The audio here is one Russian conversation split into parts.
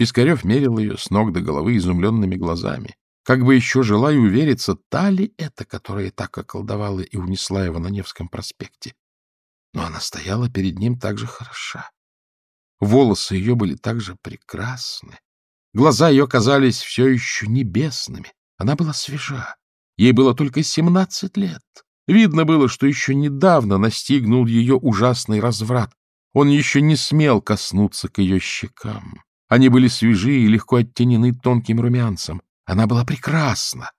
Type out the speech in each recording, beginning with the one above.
Пискарев мерил ее с ног до головы изумленными глазами, как бы еще желая увериться, та ли это, которая так околдовала и унесла его на Невском проспекте. Но она стояла перед ним так же хороша. Волосы ее были так же прекрасны. Глаза ее казались все еще небесными. Она была свежа. Ей было только семнадцать лет. Видно было, что еще недавно настигнул ее ужасный разврат. Он еще не смел коснуться к ее щекам. Они были свежи и легко оттенены тонким румянцем. Она была прекрасна.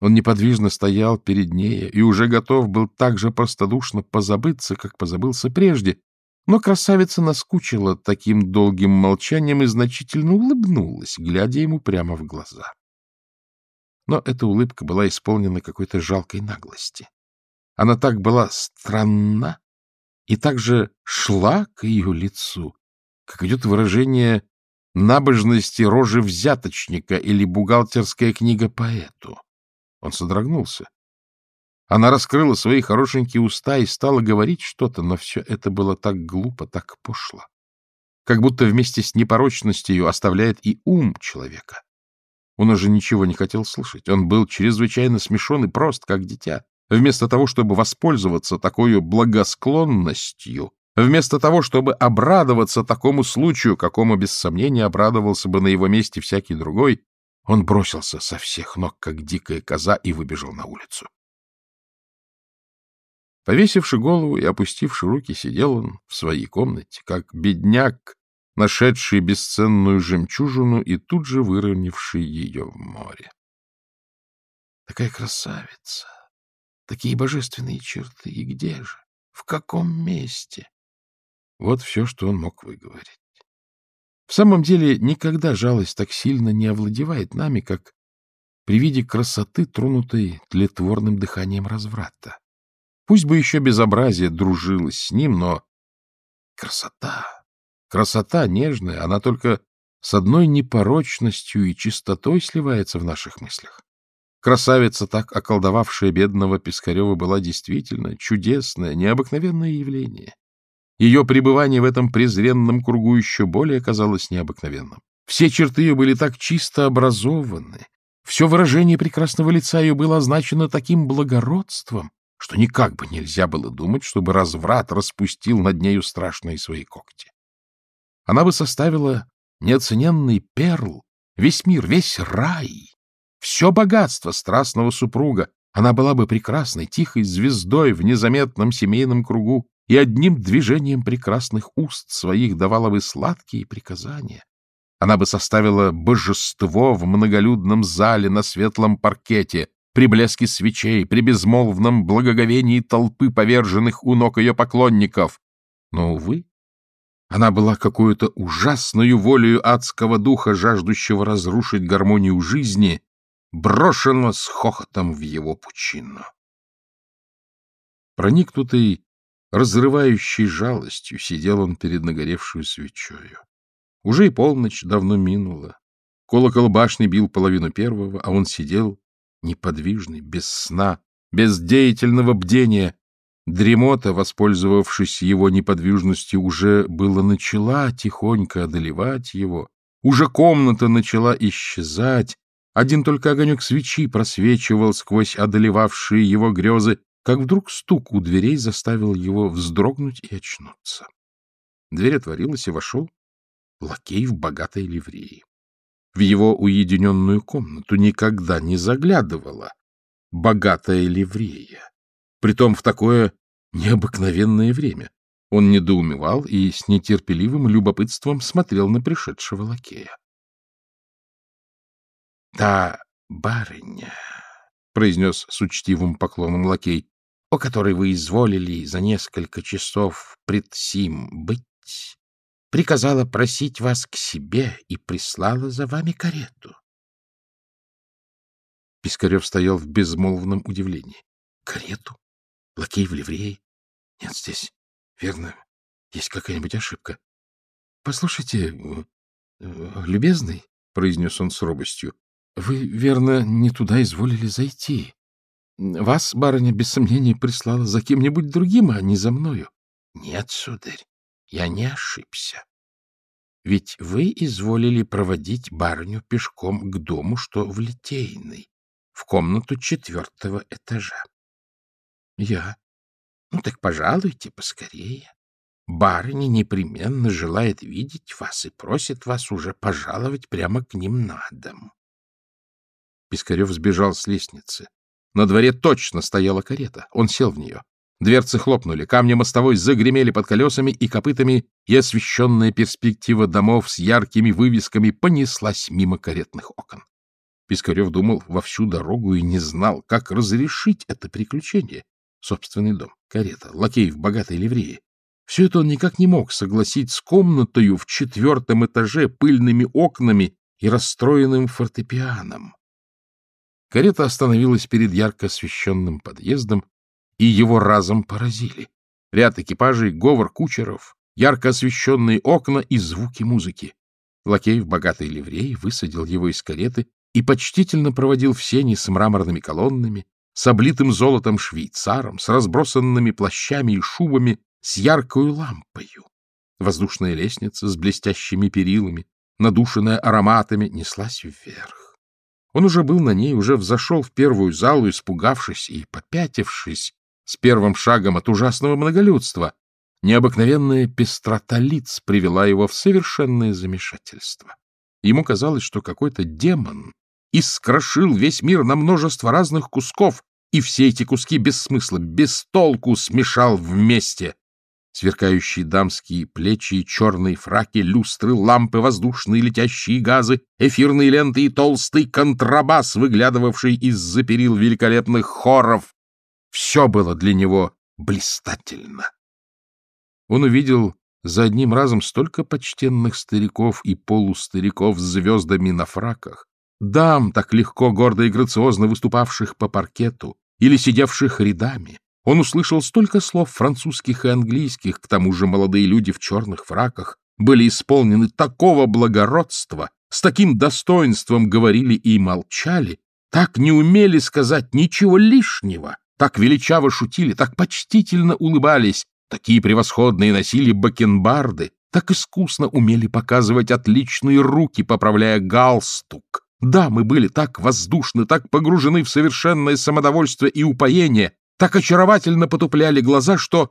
Он неподвижно стоял перед ней и уже готов был так же простодушно позабыться, как позабылся прежде, но красавица наскучила таким долгим молчанием и значительно улыбнулась, глядя ему прямо в глаза. Но эта улыбка была исполнена какой-то жалкой наглости. Она так была странна и также шла к ее лицу, как идет выражение набожности рожи взяточника или бухгалтерская книга поэту. Он содрогнулся. Она раскрыла свои хорошенькие уста и стала говорить что-то, но все это было так глупо, так пошло. Как будто вместе с непорочностью оставляет и ум человека. Он уже ничего не хотел слышать. Он был чрезвычайно смешон и прост, как дитя. Вместо того, чтобы воспользоваться такой благосклонностью, вместо того, чтобы обрадоваться такому случаю, какому, без сомнения, обрадовался бы на его месте всякий другой, он бросился со всех ног, как дикая коза, и выбежал на улицу. Повесивши голову и опустивши руки, сидел он в своей комнате, как бедняк, нашедший бесценную жемчужину и тут же выровнявший ее в море. Такая красавица, такие божественные черты, и где же, в каком месте? Вот все, что он мог выговорить. В самом деле, никогда жалость так сильно не овладевает нами, как при виде красоты, тронутой тлетворным дыханием разврата. Пусть бы еще безобразие дружилось с ним, но красота, красота нежная, она только с одной непорочностью и чистотой сливается в наших мыслях. Красавица, так околдовавшая бедного Пискарева, была действительно чудесное, необыкновенное явление. Ее пребывание в этом презренном кругу еще более казалось необыкновенным. Все черты ее были так чисто образованы, все выражение прекрасного лица ее было означено таким благородством, что никак бы нельзя было думать, чтобы разврат распустил над нею страшные свои когти. Она бы составила неоцененный перл, весь мир, весь рай, все богатство страстного супруга. Она была бы прекрасной, тихой звездой в незаметном семейном кругу и одним движением прекрасных уст своих давала бы сладкие приказания. Она бы составила божество в многолюдном зале на светлом паркете, при блеске свечей, при безмолвном благоговении толпы поверженных у ног ее поклонников. Но, увы, она была какую-то ужасную волею адского духа, жаждущего разрушить гармонию жизни, брошена с хохотом в его пучину. Проникнутый, разрывающей жалостью, сидел он перед нагоревшую свечою. Уже и полночь давно минула. Колокол башни бил половину первого, а он сидел неподвижный, без сна, без деятельного бдения. Дремота, воспользовавшись его неподвижностью, уже было начала тихонько одолевать его. Уже комната начала исчезать. Один только огонек свечи просвечивал сквозь одолевавшие его грезы, как вдруг стук у дверей заставил его вздрогнуть и очнуться. Дверь отворилась, и вошел лакей в богатой ливреи в его уединенную комнату никогда не заглядывала богатая ливрея, притом в такое необыкновенное время. Он недоумевал и с нетерпеливым любопытством смотрел на пришедшего лакея. — Да, барыня, — произнес с учтивым поклоном лакей, — о которой вы изволили за несколько часов пред сим быть, приказала просить вас к себе и прислала за вами карету. Пискарев стоял в безмолвном удивлении. Карету? Лакей в ливрее? Нет, здесь, верно, есть какая-нибудь ошибка. — Послушайте, э, любезный, — произнес он с робостью, — вы, верно, не туда изволили зайти. Вас, барыня, без сомнения, прислала за кем-нибудь другим, а не за мною. — Нет, сударь, я не ошибся. ведь вы изволили проводить барыню пешком к дому, что в Литейной, в комнату четвертого этажа. Я. Ну так пожалуйте поскорее. Барыня непременно желает видеть вас и просит вас уже пожаловать прямо к ним на дом. Пискарев сбежал с лестницы. На дворе точно стояла карета. Он сел в нее. Дверцы хлопнули, камни мостовой загремели под колесами и копытами, и освещенная перспектива домов с яркими вывесками понеслась мимо каретных окон. Пискарев думал во всю дорогу и не знал, как разрешить это приключение. Собственный дом, карета, лакей в богатой ливрее. Все это он никак не мог согласить с комнатою в четвертом этаже, пыльными окнами и расстроенным фортепианом. Карета остановилась перед ярко освещенным подъездом, и его разом поразили. Ряд экипажей, говор кучеров, ярко освещенные окна и звуки музыки. Лакей в богатой ливреи высадил его из кареты и почтительно проводил в сени с мраморными колоннами, с облитым золотом швейцаром, с разбросанными плащами и шубами, с яркою лампою. Воздушная лестница с блестящими перилами, надушенная ароматами, неслась вверх. Он уже был на ней, уже взошел в первую залу, испугавшись и попятившись, с первым шагом от ужасного многолюдства. Необыкновенная пестрота лиц привела его в совершенное замешательство. Ему казалось, что какой-то демон искрошил весь мир на множество разных кусков, и все эти куски без смысла, без толку смешал вместе. Сверкающие дамские плечи черные фраки, люстры, лампы, воздушные летящие газы, эфирные ленты и толстый контрабас, выглядывавший из-за перил великолепных хоров, все было для него блистательно. Он увидел за одним разом столько почтенных стариков и полустариков с звездами на фраках, дам, так легко, гордо и грациозно выступавших по паркету или сидевших рядами. Он услышал столько слов французских и английских, к тому же молодые люди в черных фраках были исполнены такого благородства, с таким достоинством говорили и молчали, так не умели сказать ничего лишнего, так величаво шутили, так почтительно улыбались, такие превосходные носили бакенбарды, так искусно умели показывать отличные руки, поправляя галстук. Да, мы были так воздушны, так погружены в совершенное самодовольство и упоение, так очаровательно потупляли глаза, что...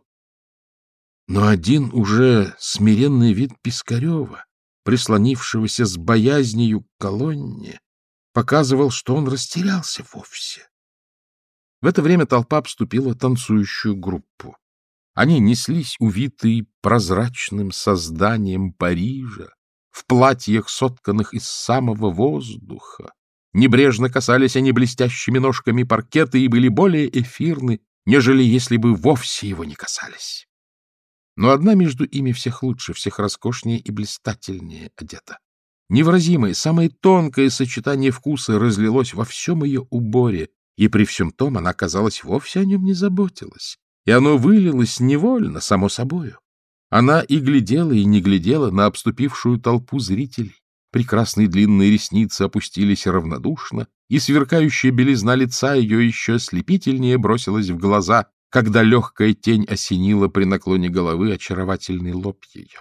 Но один уже смиренный вид Пискарева, прислонившегося с боязнью к колонне, показывал, что он растерялся вовсе. В это время толпа обступила танцующую группу. Они неслись, увитые прозрачным созданием Парижа, в платьях, сотканных из самого воздуха. Небрежно касались они блестящими ножками паркета и были более эфирны, нежели если бы вовсе его не касались. Но одна между ими всех лучше, всех роскошнее и блистательнее одета. Невыразимое, самое тонкое сочетание вкуса разлилось во всем ее уборе, и при всем том она, казалось, вовсе о нем не заботилась, и оно вылилось невольно, само собою. Она и глядела, и не глядела на обступившую толпу зрителей. Прекрасные длинные ресницы опустились равнодушно, и сверкающая белизна лица ее еще ослепительнее бросилась в глаза, когда легкая тень осенила при наклоне головы очаровательный лоб ее.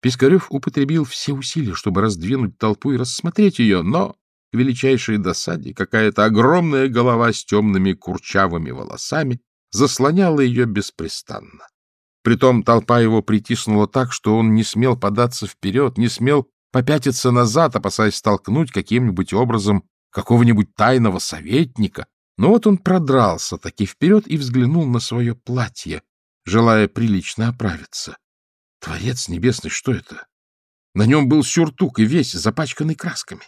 Пискарев употребил все усилия, чтобы раздвинуть толпу и рассмотреть ее, но к величайшей досаде какая-то огромная голова с темными курчавыми волосами заслоняла ее беспрестанно. Притом толпа его притиснула так, что он не смел податься вперед, не смел попятиться назад, опасаясь столкнуть каким-нибудь образом какого-нибудь тайного советника. Но вот он продрался таки вперед и взглянул на свое платье, желая прилично оправиться. Творец небесный, что это? На нем был сюртук и весь запачканный красками.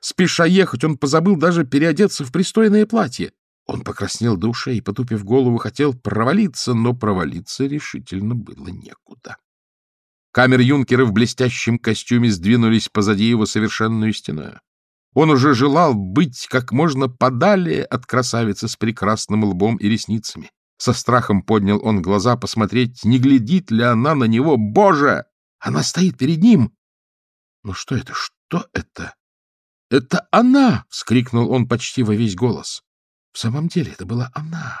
Спеша ехать, он позабыл даже переодеться в пристойное платье. Он покраснел до ушей и, потупив голову, хотел провалиться, но провалиться решительно было некуда. Камер-юнкеры в блестящем костюме сдвинулись позади его совершенную стеной. Он уже желал быть как можно подалее от красавицы с прекрасным лбом и ресницами. Со страхом поднял он глаза посмотреть, не глядит ли она на него. Боже! Она стоит перед ним! Ну что это? Что это? «Это она!» — вскрикнул он почти во весь голос. В самом деле это была она,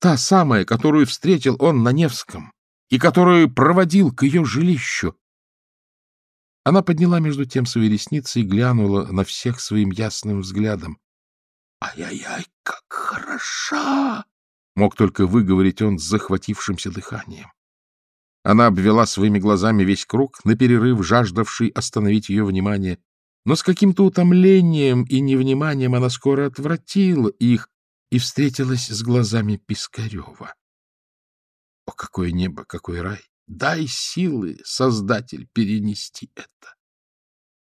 та самая, которую встретил он на Невском и которую проводил к ее жилищу. Она подняла между тем свои ресницы и глянула на всех своим ясным взглядом. «Ай-яй-яй, как хороша!» — мог только выговорить он с захватившимся дыханием. Она обвела своими глазами весь круг, на перерыв жаждавший остановить ее внимание, но с каким-то утомлением и невниманием она скоро отвратила их и встретилась с глазами Пискарева. О, какое небо, какой рай! Дай силы, Создатель, перенести это.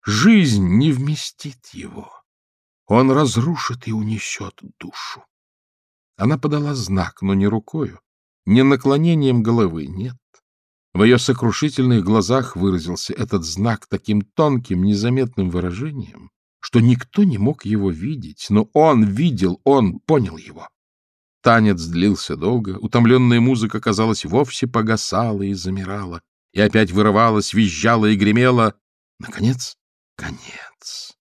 Жизнь не вместит его. Он разрушит и унесет душу. Она подала знак, но не рукою, не наклонением головы, нет. В ее сокрушительных глазах выразился этот знак таким тонким, незаметным выражением, что никто не мог его видеть, но он видел, он понял его. Танец длился долго, утомленная музыка, казалось, вовсе погасала и замирала, и опять вырывалась, визжала и гремела. Наконец, конец.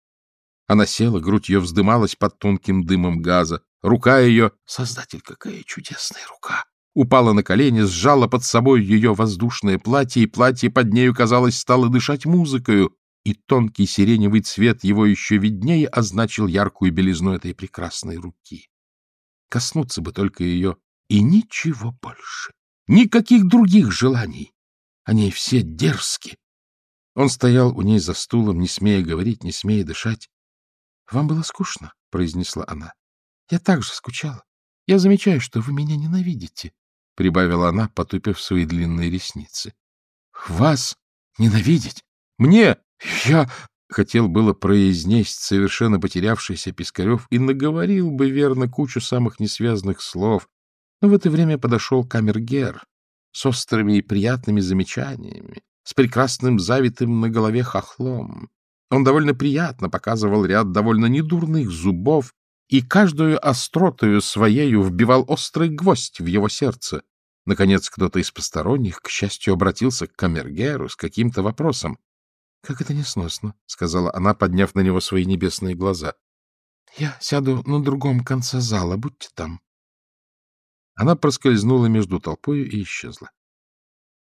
Она села, грудь ее вздымалась под тонким дымом газа. Рука ее... Создатель, какая чудесная рука! упала на колени, сжала под собой ее воздушное платье, и платье под нею, казалось, стало дышать музыкою, и тонкий сиреневый цвет его еще виднее означил яркую белизну этой прекрасной руки. Коснуться бы только ее, и ничего больше, никаких других желаний. Они все дерзки. Он стоял у ней за стулом, не смея говорить, не смея дышать. — Вам было скучно? — произнесла она. — Я так же скучала. Я замечаю, что вы меня ненавидите прибавила она, потупив свои длинные ресницы. — Вас ненавидеть? Мне? Я... Хотел было произнесть совершенно потерявшийся Пискарев и наговорил бы верно кучу самых несвязанных слов, но в это время подошел камергер с острыми и приятными замечаниями, с прекрасным завитым на голове хохлом. Он довольно приятно показывал ряд довольно недурных зубов и каждую остротою своею вбивал острый гвоздь в его сердце. Наконец, кто-то из посторонних, к счастью, обратился к камергеру с каким-то вопросом. — Как это несносно, — сказала она, подняв на него свои небесные глаза. — Я сяду на другом конце зала, будьте там. Она проскользнула между толпой и исчезла.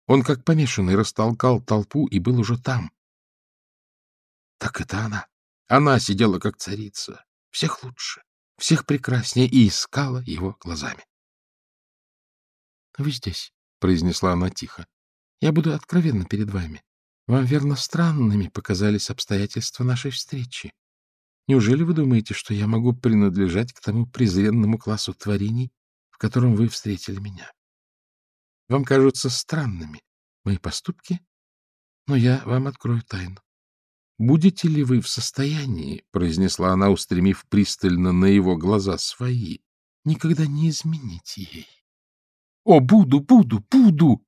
Он, как помешанный, растолкал толпу и был уже там. Так это она. Она сидела как царица, всех лучше, всех прекраснее, и искала его глазами. — Вы здесь, — произнесла она тихо. — Я буду откровенна перед вами. Вам, верно, странными показались обстоятельства нашей встречи. Неужели вы думаете, что я могу принадлежать к тому презренному классу творений, в котором вы встретили меня? Вам кажутся странными мои поступки, но я вам открою тайну. Будете ли вы в состоянии, — произнесла она, устремив пристально на его глаза свои, — никогда не изменить ей? О, буду, буду, буду!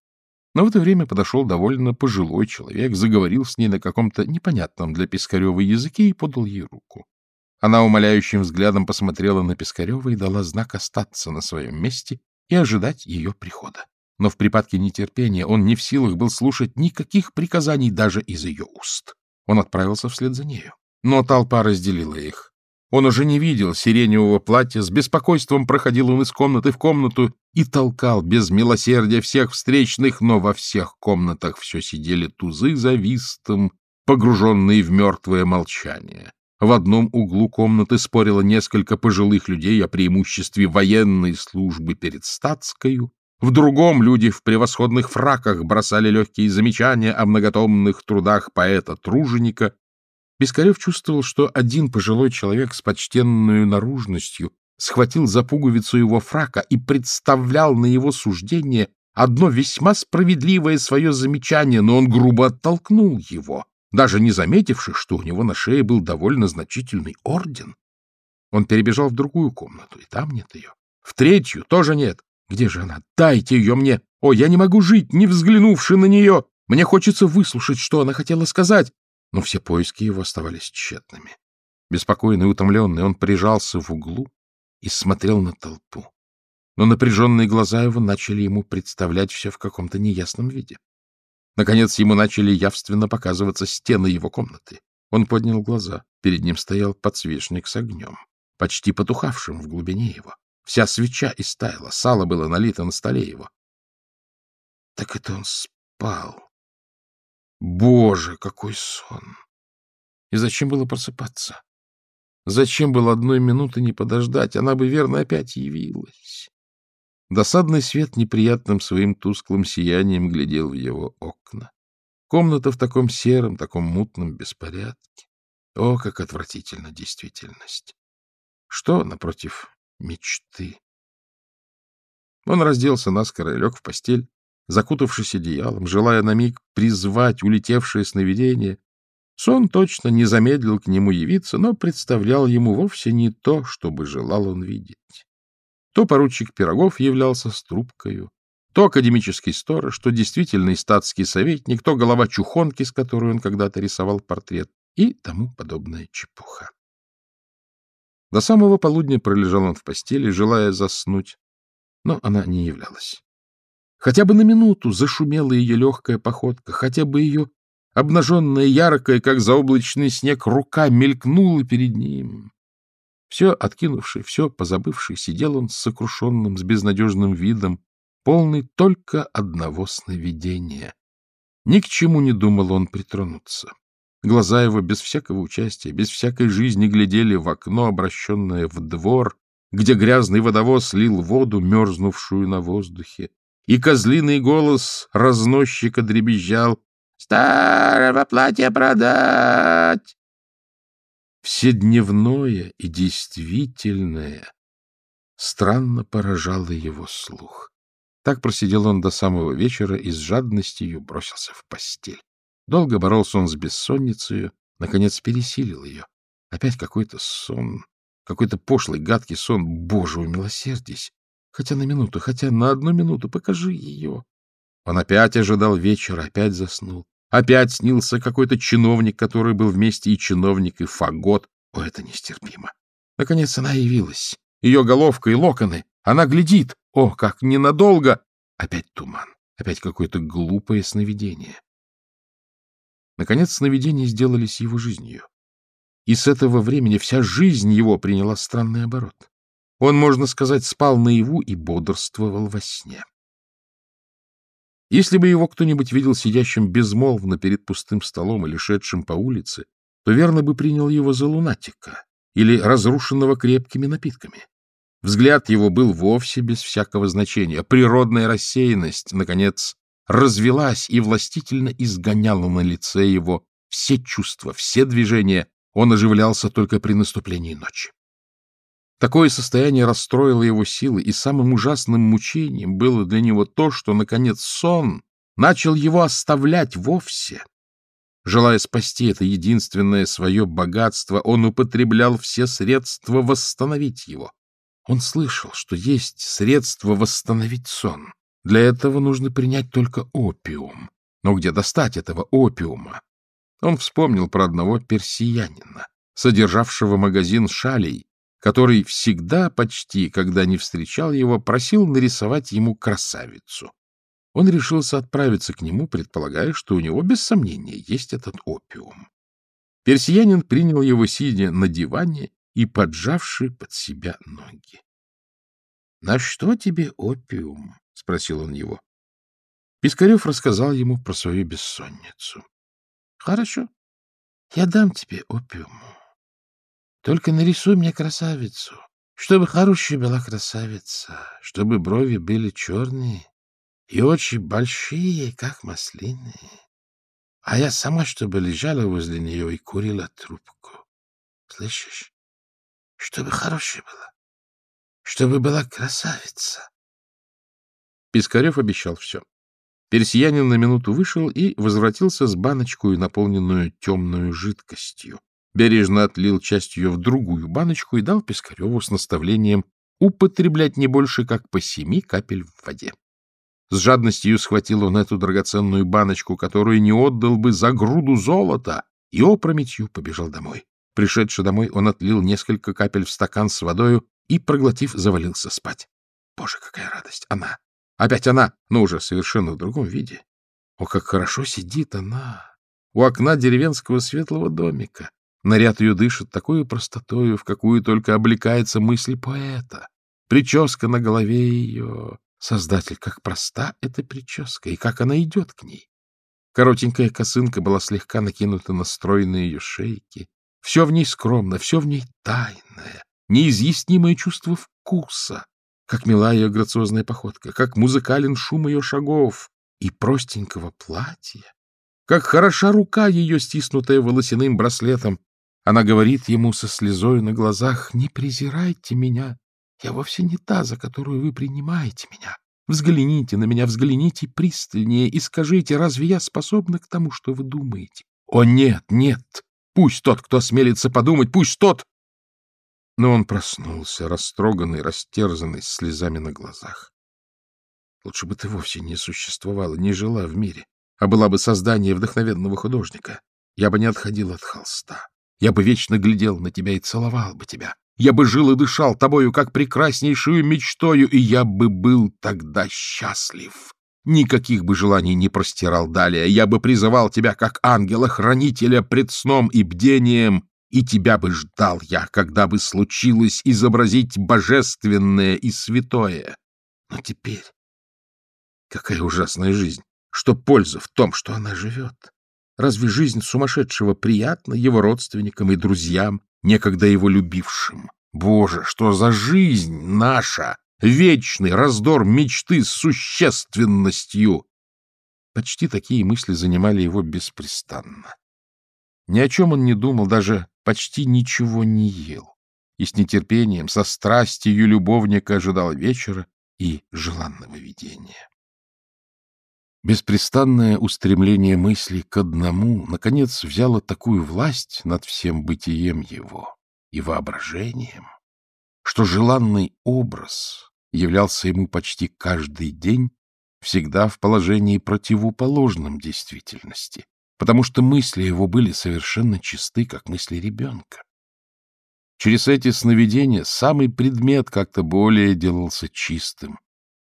Но в это время подошел довольно пожилой человек, заговорил с ней на каком-то непонятном для Пискарева языке и подал ей руку. Она умоляющим взглядом посмотрела на Пискарева и дала знак остаться на своем месте и ожидать ее прихода. Но в припадке нетерпения он не в силах был слушать никаких приказаний даже из ее уст. Он отправился вслед за нею. Но толпа разделила их. Он уже не видел сиреневого платья, с беспокойством проходил он из комнаты в комнату и толкал без милосердия всех встречных, но во всех комнатах все сидели тузы за вистом, погруженные в мертвое молчание. В одном углу комнаты спорило несколько пожилых людей о преимуществе военной службы перед статскою, в другом люди в превосходных фраках бросали легкие замечания о многотомных трудах поэта-труженика, Пискарев чувствовал, что один пожилой человек с почтенной наружностью схватил за пуговицу его фрака и представлял на его суждение одно весьма справедливое свое замечание, но он грубо оттолкнул его, даже не заметивши, что у него на шее был довольно значительный орден. Он перебежал в другую комнату, и там нет ее. В третью тоже нет. Где же она? Дайте ее мне! О, я не могу жить, не взглянувши на нее! Мне хочется выслушать, что она хотела сказать но все поиски его оставались тщетными. Беспокойный и утомленный, он прижался в углу и смотрел на толпу. Но напряженные глаза его начали ему представлять все в каком-то неясном виде. Наконец ему начали явственно показываться стены его комнаты. Он поднял глаза. Перед ним стоял подсвечник с огнем, почти потухавшим в глубине его. Вся свеча истаяла, сало было налито на столе его. Так это он спал. Боже, какой сон! И зачем было просыпаться? Зачем было одной минуты не подождать? Она бы, верно, опять явилась. Досадный свет неприятным своим тусклым сиянием глядел в его окна. Комната в таком сером, таком мутном беспорядке. О, как отвратительна действительность! Что, напротив, мечты? Он разделся наскоро и лег в постель, закутавшись одеялом, желая на миг призвать улетевшее сновидение. Сон точно не замедлил к нему явиться, но представлял ему вовсе не то, что бы желал он видеть. То поручик Пирогов являлся с трубкою, то академический сторож, то действительный статский советник, то голова чухонки, с которой он когда-то рисовал портрет, и тому подобная чепуха. До самого полудня пролежал он в постели, желая заснуть, но она не являлась. Хотя бы на минуту зашумела ее легкая походка, хотя бы ее обнаженная, яркая, как заоблачный снег, рука мелькнула перед ним. Все откинувший, все позабывший, сидел он с сокрушенным, с безнадежным видом, полный только одного сновидения. Ни к чему не думал он притронуться. Глаза его без всякого участия, без всякой жизни глядели в окно, обращенное в двор, где грязный водовоз лил воду, мерзнувшую на воздухе, и козлиный голос разносчика дребезжал «Старого платья продать!» вседневное и действительное странно поражало его слух. Так просидел он до самого вечера и с жадностью бросился в постель. Долго боролся он с бессонницей, наконец пересилил ее. Опять какой-то сон, какой-то пошлый, гадкий сон. Боже, умилосердись! Хотя на минуту, хотя на одну минуту покажи ее. Он опять ожидал вечера, опять заснул. Опять снился какой-то чиновник, который был вместе и чиновник, и фагот. О, это нестерпимо. Наконец она явилась. Ее головка и локоны. Она глядит. О, как ненадолго! Опять туман. Опять какое-то глупое сновидение. Наконец сновидения сделались его жизнью. И с этого времени вся жизнь его приняла странный оборот. Он, можно сказать, спал наяву и бодрствовал во сне. Если бы его кто-нибудь видел сидящим безмолвно перед пустым столом или шедшим по улице, то верно бы принял его за лунатика или разрушенного крепкими напитками. Взгляд его был вовсе без всякого значения. Природная рассеянность, наконец, развелась и властительно изгоняла на лице его все чувства, все движения. Он оживлялся только при наступлении ночи. Такое состояние расстроило его силы, и самым ужасным мучением было для него то, что, наконец, сон начал его оставлять вовсе. Желая спасти это единственное свое богатство, он употреблял все средства восстановить его. Он слышал, что есть средства восстановить сон. Для этого нужно принять только опиум. Но где достать этого опиума? Он вспомнил про одного персиянина, содержавшего магазин шалей, который всегда почти, когда не встречал его, просил нарисовать ему красавицу. Он решился отправиться к нему, предполагая, что у него, без сомнения, есть этот опиум. Персиянин принял его, сидя на диване и поджавший под себя ноги. — На что тебе опиум? — спросил он его. Пискарев рассказал ему про свою бессонницу. — Хорошо, я дам тебе опиуму. Только нарисуй мне красавицу, чтобы хорошая была красавица, чтобы брови были черные и очи большие, как маслины, а я сама, чтобы лежала возле нее и курила трубку. Слышишь? Чтобы хорошая была, чтобы была красавица. Пискарев обещал все. Персиянин на минуту вышел и возвратился с баночкой, наполненную темную жидкостью бережно отлил часть ее в другую баночку и дал Пискареву с наставлением употреблять не больше, как по семи капель в воде. С жадностью схватил он эту драгоценную баночку, которую не отдал бы за груду золота, и опрометью побежал домой. Пришедший домой, он отлил несколько капель в стакан с водою и, проглотив, завалился спать. Боже, какая радость! Она! Опять она, но уже совершенно в другом виде. О, как хорошо сидит она! У окна деревенского светлого домика. Наряд ее дышит такой простотою, в какую только облекается мысль поэта. Прическа на голове ее. Создатель, как проста эта прическа, и как она идет к ней. Коротенькая косынка была слегка накинута на стройные ее шейки. Все в ней скромно, все в ней тайное, неизъяснимое чувство вкуса, как мила ее грациозная походка, как музыкален шум ее шагов и простенького платья, как хороша рука ее, стиснутая волосяным браслетом. Она говорит ему со слезой на глазах, «Не презирайте меня, я вовсе не та, за которую вы принимаете меня. Взгляните на меня, взгляните пристальнее и скажите, разве я способна к тому, что вы думаете? О, нет, нет! Пусть тот, кто смелится подумать, пусть тот... Но он проснулся, растроганный, растерзанный, с слезами на глазах. Лучше бы ты вовсе не существовала, не жила в мире, а была бы создание вдохновенного художника. Я бы не отходил от холста. Я бы вечно глядел на тебя и целовал бы тебя. Я бы жил и дышал тобою, как прекраснейшую мечтою, и я бы был тогда счастлив. Никаких бы желаний не простирал далее. Я бы призывал тебя, как ангела-хранителя, пред сном и бдением, и тебя бы ждал я, когда бы случилось изобразить божественное и святое. Но теперь какая ужасная жизнь! Что польза в том, что она живет? Разве жизнь сумасшедшего приятна его родственникам и друзьям, некогда его любившим. Боже, что за жизнь наша! Вечный раздор мечты с существенностью! Почти такие мысли занимали его беспрестанно. Ни о чем он не думал, даже почти ничего не ел. И с нетерпением, со страстью любовника ожидал вечера и желанного видения. Беспрестанное устремление мысли к одному, наконец, взяло такую власть над всем бытием его и воображением, что желанный образ являлся ему почти каждый день всегда в положении противоположном действительности, потому что мысли его были совершенно чисты, как мысли ребенка. Через эти сновидения самый предмет как-то более делался чистым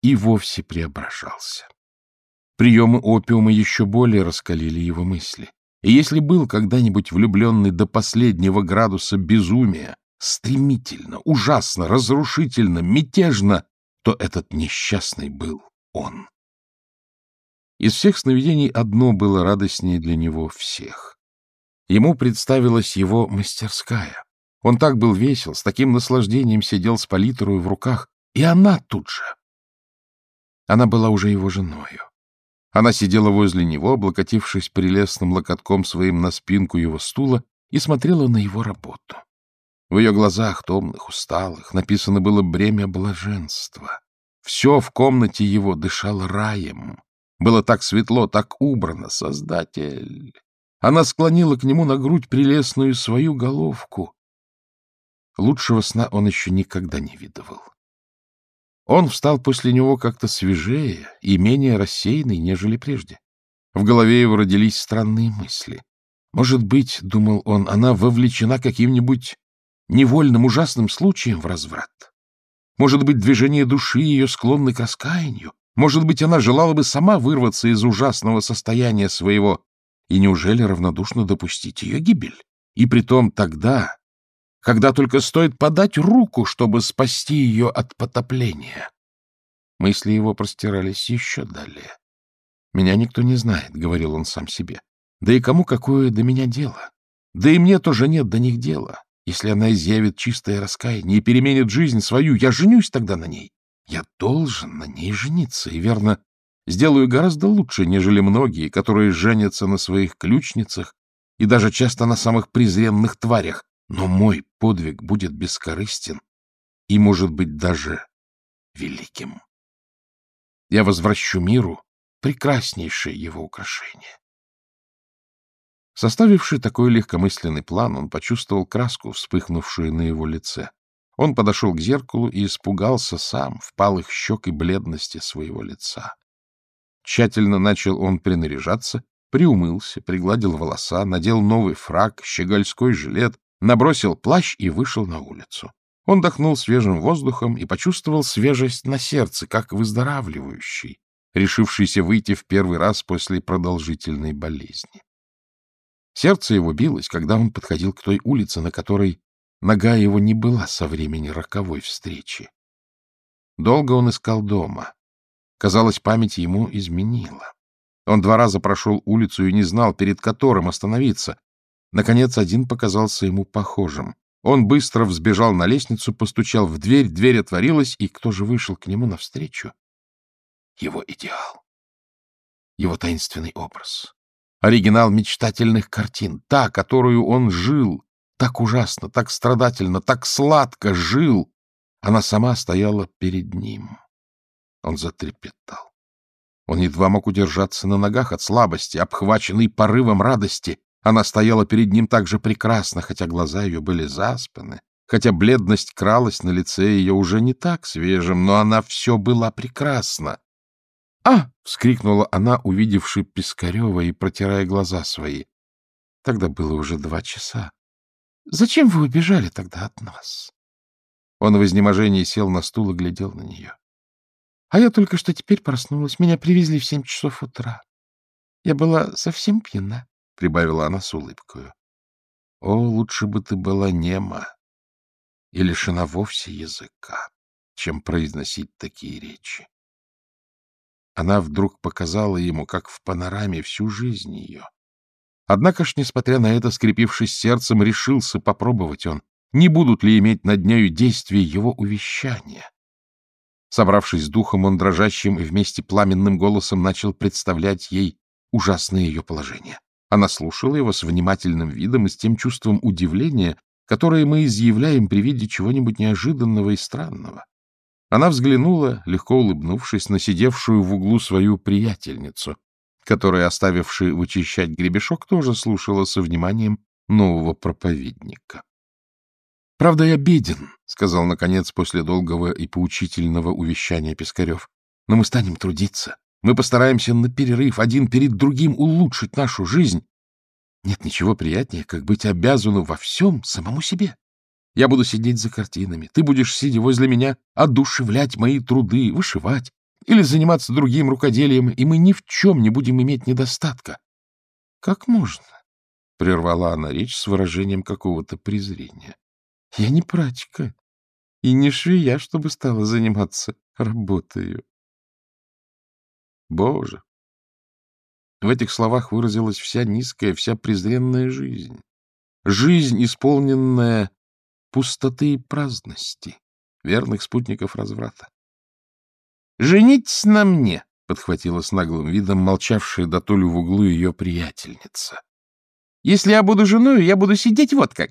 и вовсе преображался. Приемы опиума еще более раскалили его мысли. И если был когда-нибудь влюбленный до последнего градуса безумия, стремительно, ужасно, разрушительно, мятежно, то этот несчастный был он. Из всех сновидений одно было радостнее для него всех. Ему представилась его мастерская. Он так был весел, с таким наслаждением сидел с палитрой в руках, и она тут же. Она была уже его женою. Она сидела возле него, облокотившись прелестным локотком своим на спинку его стула, и смотрела на его работу. В ее глазах, томных, усталых, написано было бремя блаженства. Все в комнате его дышало раем. Было так светло, так убрано, Создатель. Она склонила к нему на грудь прелестную свою головку. Лучшего сна он еще никогда не видывал. Он встал после него как-то свежее и менее рассеянный, нежели прежде. В голове его родились странные мысли. Может быть, — думал он, — она вовлечена каким-нибудь невольным ужасным случаем в разврат. Может быть, движение души ее склонны к раскаянию. Может быть, она желала бы сама вырваться из ужасного состояния своего. И неужели равнодушно допустить ее гибель? И притом тогда, когда только стоит подать руку, чтобы спасти ее от потопления. Мысли его простирались еще далее. «Меня никто не знает», — говорил он сам себе. «Да и кому какое до меня дело? Да и мне тоже нет до них дела. Если она изъявит чистое раскаяние и переменит жизнь свою, я женюсь тогда на ней. Я должен на ней жениться, и, верно, сделаю гораздо лучше, нежели многие, которые женятся на своих ключницах и даже часто на самых презренных тварях, но мой подвиг будет бескорыстен и, может быть, даже великим. Я возвращу миру прекраснейшее его украшение. Составивший такой легкомысленный план, он почувствовал краску, вспыхнувшую на его лице. Он подошел к зеркалу и испугался сам впалых щек и бледности своего лица. Тщательно начал он принаряжаться, приумылся, пригладил волоса, надел новый фраг, щегольской жилет, набросил плащ и вышел на улицу. Он дохнул свежим воздухом и почувствовал свежесть на сердце, как выздоравливающий, решившийся выйти в первый раз после продолжительной болезни. Сердце его билось, когда он подходил к той улице, на которой нога его не была со времени роковой встречи. Долго он искал дома. Казалось, память ему изменила. Он два раза прошел улицу и не знал, перед которым остановиться. Наконец, один показался ему похожим. Он быстро взбежал на лестницу, постучал в дверь, дверь отворилась, и кто же вышел к нему навстречу? Его идеал. Его таинственный образ. Оригинал мечтательных картин. Та, которую он жил. Так ужасно, так страдательно, так сладко жил. Она сама стояла перед ним. Он затрепетал. Он едва мог удержаться на ногах от слабости, обхваченный порывом радости. Она стояла перед ним так же прекрасно, хотя глаза ее были заспаны, хотя бледность кралась на лице ее уже не так свежим, но она все была прекрасна. «А!» — вскрикнула она, увидевши Пискарева и протирая глаза свои. Тогда было уже два часа. «Зачем вы убежали тогда от нас?» Он в изнеможении сел на стул и глядел на нее. А я только что теперь проснулась. Меня привезли в семь часов утра. Я была совсем пьяна, — прибавила она с улыбкой. О, лучше бы ты была нема и лишена вовсе языка, чем произносить такие речи. Она вдруг показала ему, как в панораме, всю жизнь ее. Однако ж, несмотря на это, скрепившись сердцем, решился попробовать он, не будут ли иметь над нею действия его увещания. Собравшись с духом, он дрожащим и вместе пламенным голосом начал представлять ей ужасное ее положение. Она слушала его с внимательным видом и с тем чувством удивления, которое мы изъявляем при виде чего-нибудь неожиданного и странного. Она взглянула, легко улыбнувшись, на сидевшую в углу свою приятельницу, которая, оставившая вычищать гребешок, тоже слушала со вниманием нового проповедника. — Правда, я беден, — сказал, наконец, после долгого и поучительного увещания Пискарев. — Но мы станем трудиться. Мы постараемся на перерыв один перед другим улучшить нашу жизнь. Нет ничего приятнее, как быть обязану во всем самому себе. Я буду сидеть за картинами, ты будешь, сидя возле меня, одушевлять мои труды, вышивать или заниматься другим рукоделием, и мы ни в чем не будем иметь недостатка. — Как можно? — прервала она речь с выражением какого-то презрения. Я не прачка и не швея, чтобы стала заниматься работой. Боже! В этих словах выразилась вся низкая, вся презренная жизнь. Жизнь, исполненная пустоты и праздности, верных спутников разврата. «Женитесь на мне!» — подхватила с наглым видом молчавшая до дотолю в углу ее приятельница. «Если я буду женой, я буду сидеть вот как,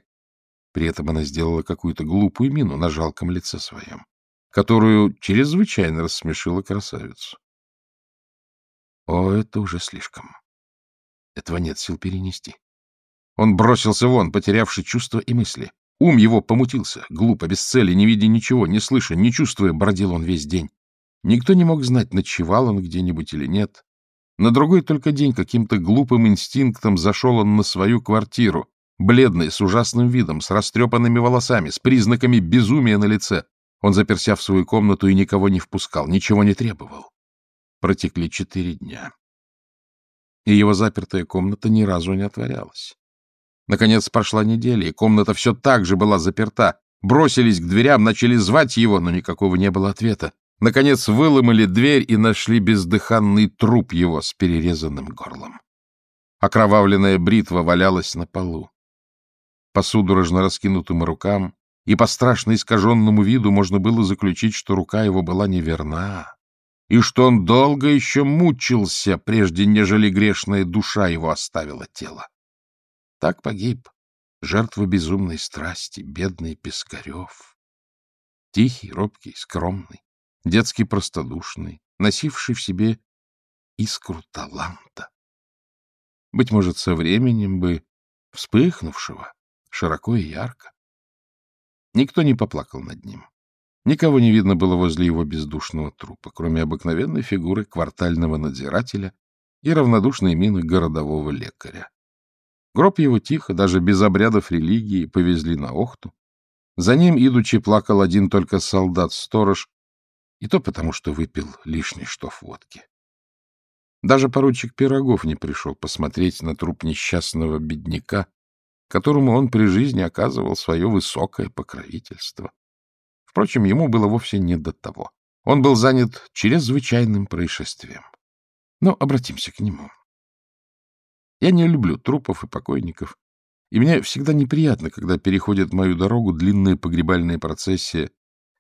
при этом она сделала какую-то глупую мину на жалком лице своем, которую чрезвычайно рассмешила красавицу. О, это уже слишком. Этого нет сил перенести. Он бросился вон, потерявший чувства и мысли. Ум его помутился, глупо, без цели, не видя ничего, не слыша, не чувствуя, бродил он весь день. Никто не мог знать, ночевал он где-нибудь или нет. На другой только день каким-то глупым инстинктом зашел он на свою квартиру, Бледный, с ужасным видом, с растрепанными волосами, с признаками безумия на лице. Он заперся в свою комнату и никого не впускал, ничего не требовал. Протекли четыре дня. И его запертая комната ни разу не отворялась. Наконец прошла неделя, и комната все так же была заперта. Бросились к дверям, начали звать его, но никакого не было ответа. Наконец выломали дверь и нашли бездыханный труп его с перерезанным горлом. Окровавленная бритва валялась на полу. По судорожно раскинутым рукам и по страшно искаженному виду можно было заключить, что рука его была неверна, и что он долго еще мучился, прежде нежели грешная душа его оставила тело. Так погиб жертва безумной страсти, бедный Пискарев. Тихий, робкий, скромный, детский простодушный, носивший в себе искру таланта. Быть может, со временем бы вспыхнувшего, широко и ярко. Никто не поплакал над ним. Никого не видно было возле его бездушного трупа, кроме обыкновенной фигуры квартального надзирателя и равнодушной мины городового лекаря. Гроб его тихо, даже без обрядов религии, повезли на Охту. За ним, идучи, плакал один только солдат-сторож, и то потому, что выпил лишний штоф водки. Даже поручик Пирогов не пришел посмотреть на труп несчастного бедняка, которому он при жизни оказывал свое высокое покровительство. Впрочем, ему было вовсе не до того. Он был занят чрезвычайным происшествием. Но обратимся к нему. Я не люблю трупов и покойников, и мне всегда неприятно, когда переходит мою дорогу длинная погребальная процессия,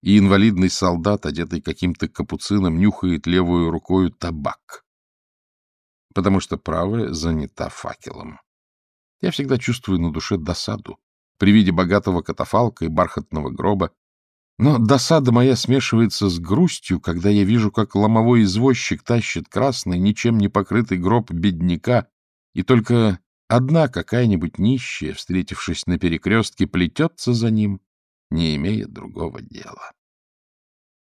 и инвалидный солдат, одетый каким-то капуцином, нюхает левую рукою табак, потому что правая занята факелом. Я всегда чувствую на душе досаду при виде богатого катафалка и бархатного гроба, но досада моя смешивается с грустью, когда я вижу, как ломовой извозчик тащит красный, ничем не покрытый гроб бедняка, и только одна какая-нибудь нищая, встретившись на перекрестке, плетется за ним, не имея другого дела.